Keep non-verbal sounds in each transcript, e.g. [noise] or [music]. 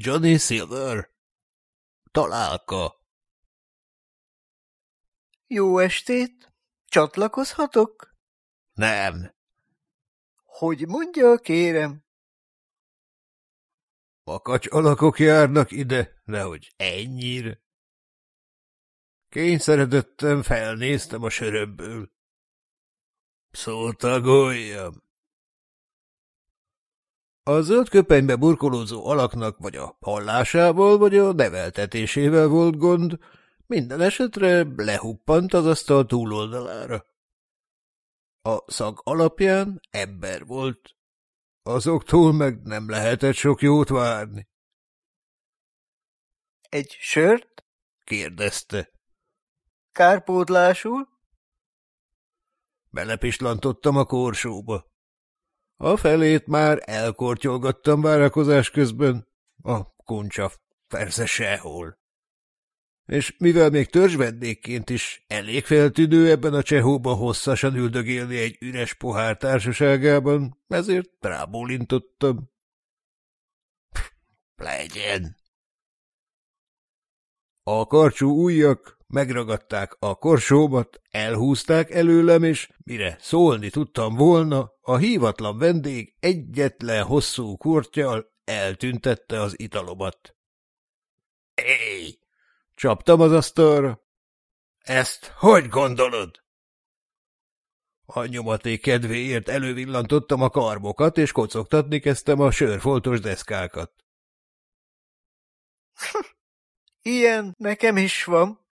Johnny Silver. Találka. Jó estét! Csatlakozhatok? Nem. Hogy mondja, kérem? Makacs alakok járnak ide, nehogy ennyire. Kényszeredettem, felnéztem a sörömből. A zöld köpenybe burkolózó alaknak vagy a hallásával, vagy a neveltetésével volt gond, minden esetre lehuppant az asztal túloldalára. A szag alapján ember volt. Azoktól meg nem lehetett sok jót várni. Egy sört? kérdezte. Kárpótlásul? Belepislantottam a korsóba. A felét már elkortyolgattam várakozás közben. A kuncsa persze sehol. És mivel még törzsvendékként is elég feltűnő ebben a csehóban hosszasan üldögélni egy üres pohár társaságában, ezért rábólintottam. Legyen! A karcsú ujjak megragadták a korsómat, elhúzták előlem, és mire szólni tudtam volna, a hívatlan vendég egyetlen hosszú kurtjal eltüntette az italomat. Éj! Csaptam az asztalra. Ezt hogy gondolod? A nyomaték kedvéért elővillantottam a karbokat, és kocogtatni kezdtem a sörfoltos deszkákat. [laughs] Ilyen nekem is van,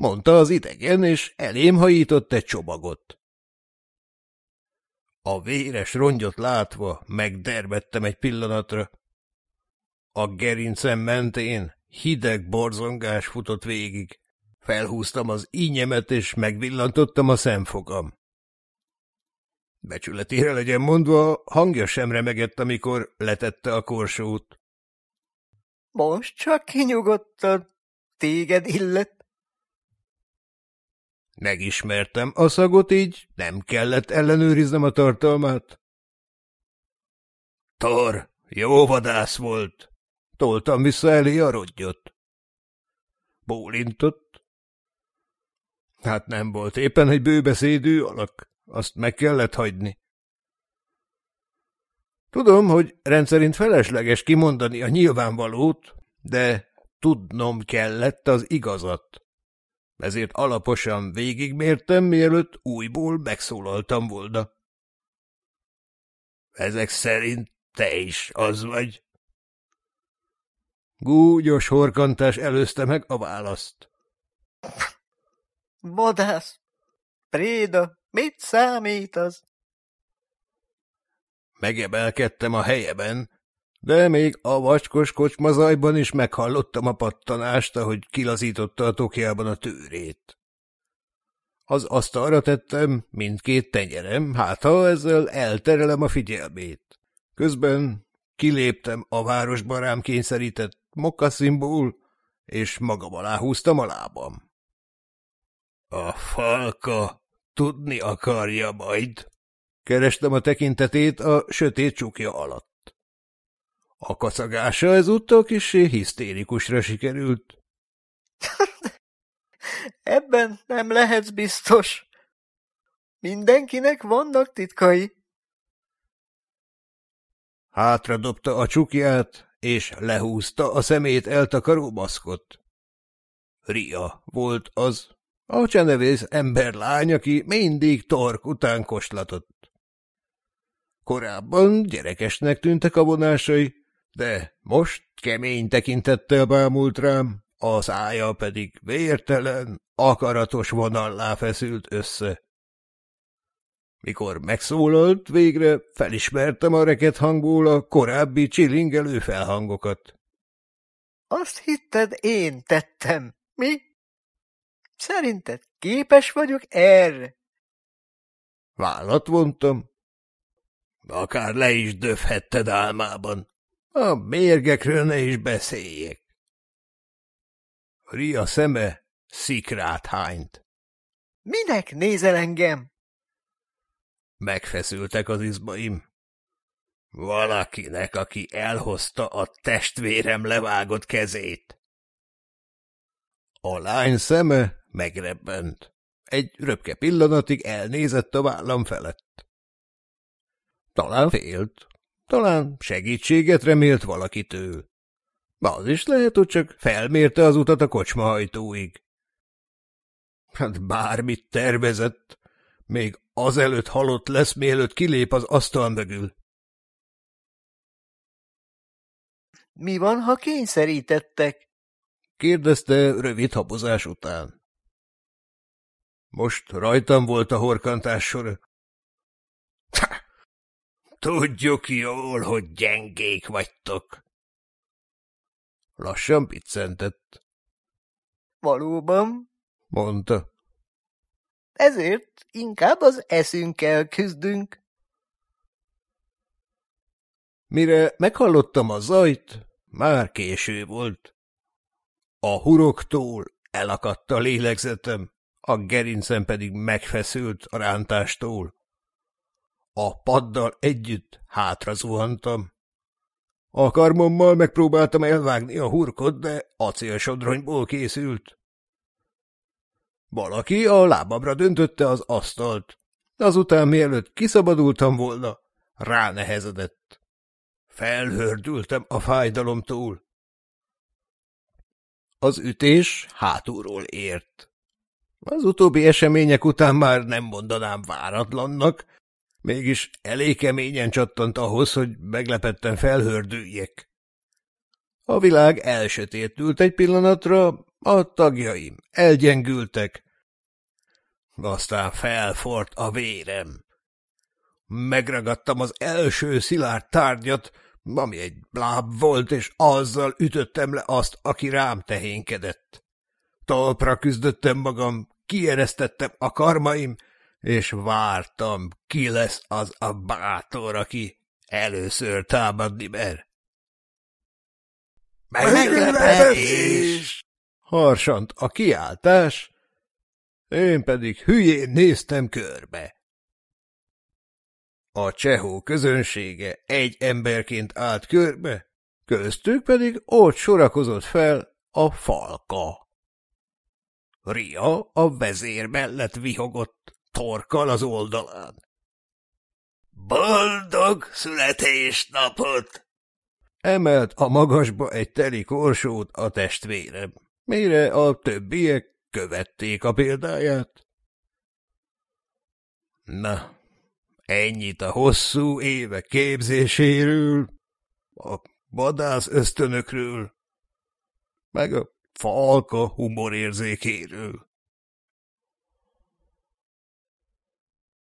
mondta az idegen, és elém hajított egy csomagot. A véres rongyot látva megderbettem egy pillanatra. A gerincem mentén hideg borzongás futott végig. Felhúztam az ínyemet, és megvillantottam a szemfogam. Becsületére legyen mondva, hangja sem remegett, amikor letette a korsót. Most csak kinyugodtad, téged illet. Megismertem a szagot, így nem kellett ellenőriznem a tartalmát. Tor, jó vadász volt. Toltam vissza elé a rodgyot. Bólintott. Hát nem volt éppen egy bőbeszédű alak, azt meg kellett hagyni. Tudom, hogy rendszerint felesleges kimondani a nyilvánvalót, de tudnom kellett az igazat ezért alaposan végigmértem, mielőtt újból megszólaltam volna. Ezek szerint te is az vagy. Gúgyos horkantás előzte meg a választ. Vadász! Préda, mit számít az? Megebelkedtem a helyeben, de még a vacskos kocsmazajban is meghallottam a pattanást, ahogy kilazította a tokjában a tőrét. Az asztalra tettem mindkét tenyerem, hát ha ezzel elterelem a figyelmét. Közben kiléptem a városba rám kényszerített mokkaszimból, és magam alá húztam a lábam. A falka tudni akarja majd. Kerestem a tekintetét a sötét csukja alatt. A kacagása ezúttal kissé hisztérikusra sikerült. [laughs] Ebben nem lehetsz biztos. Mindenkinek vannak titkai. Hátra dobta a csukját, és lehúzta a szemét eltakaró maszkot. Ria volt az, a csenevész emberlány, aki mindig tork után koslatott. Korábban gyerekesnek tűntek a vonásai, de most kemény tekintettel bámult rám, a szája pedig vértelen, akaratos vonallá feszült össze. Mikor megszólalt, végre felismertem a reket hangból a korábbi csilingelő felhangokat. Azt hitted, én tettem, mi? Szerinted képes vagyok erre? Vállat vontam. Akár le is döfhetted álmában. A mérgekről ne is beszéljek. Ria szeme szikrát hányt. Minek nézel engem? Megfeszültek az izmaim. Valakinek, aki elhozta a testvérem levágott kezét. A lány szeme megrebbent. Egy röpke pillanatig elnézett a vállam felett. Talán félt, talán segítséget remélt valakitől. Az is lehet, hogy csak felmérte az utat a kocsmahajtóig. Hát bármit tervezett, még azelőtt halott lesz, mielőtt kilép az asztal mögül. Mi van, ha kényszerítettek? kérdezte rövid habozás után. Most rajtam volt a horkantás sora. Tudjuk jól, hogy gyengék vagytok. Lassan piccentett. Valóban? mondta. Ezért inkább az eszünkkel küzdünk. Mire meghallottam a zajt, már késő volt. A huroktól elakadt a lélegzetem, a gerincem pedig megfeszült a rántástól. A paddal együtt hátra zuhantam. A karmommal megpróbáltam elvágni a hurkot, de acélsodronyból készült. Valaki a lábamra döntötte az asztalt. Azután, mielőtt kiszabadultam volna, ránehezedett. Felhördültem a fájdalomtól. Az ütés hátulról ért. Az utóbbi események után már nem mondanám váratlannak, mégis elég keményen csattant ahhoz, hogy meglepetten felhördüljek. A világ elsötétült egy pillanatra, a tagjaim elgyengültek. Aztán felfort a vérem. Megragadtam az első szilárd tárgyat, ami egy bláb volt, és azzal ütöttem le azt, aki rám tehénkedett. Talpra küzdöttem magam, kieresztettem a karmaim, és vártam, ki lesz az a bátor, aki először támadni mer. Meglepetés! Harsant a kiáltás, én pedig hülyén néztem körbe. A csehó közönsége egy emberként állt körbe, köztük pedig ott sorakozott fel a falka. Ria a vezér mellett vihogott, torkal az oldalán. Boldog születésnapot! Emelt a magasba egy teli korsót a testvérem, mire a többiek követték a példáját. Na, ennyit a hosszú éve képzéséről, a vadász ösztönökről, meg a falka humorérzékéről.